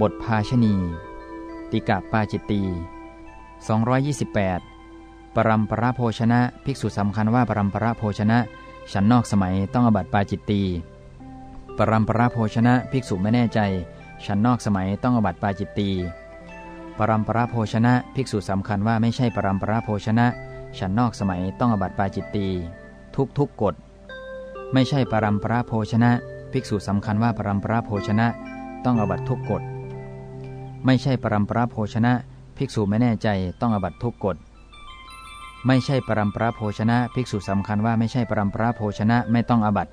บทภาชณี ติกะปาจิตตี228 ปรัมปราโภชนะ ภิกษุสำคัญว่าปรัมปราโภชนะ ฉันนอกสมัยต้องอบัติปาจิตตี ปรัมปราโภชนะ ภิกษุไม่แน่ใจ ฉันนอกสมัยต้องอบัติปาจิตตี ปรัมปราโภชนะ ภิกษุสำคัญว่าไม่ใช่ปรัมปราโภชนะ ฉันนอกสมัยต้องอบัติปาจิตตี ทุกทุกกฎ ไม่ใช่ปรัมปราโภชนะ ภิกษุสำคัญว่าปรัมปราโภชนะ ต้องอบัตทุกกฎ ไม่ใช่ปรัมปราโภชนะ ภิกษุไม่แน่ใจต้องอบัตทุกกฎ ไม่ใช่ปรัมปราโภชนะ ภิกษุสำคัญว่าไม่ใช่ปรัมปราโภชนะไม่ต้องอบัติ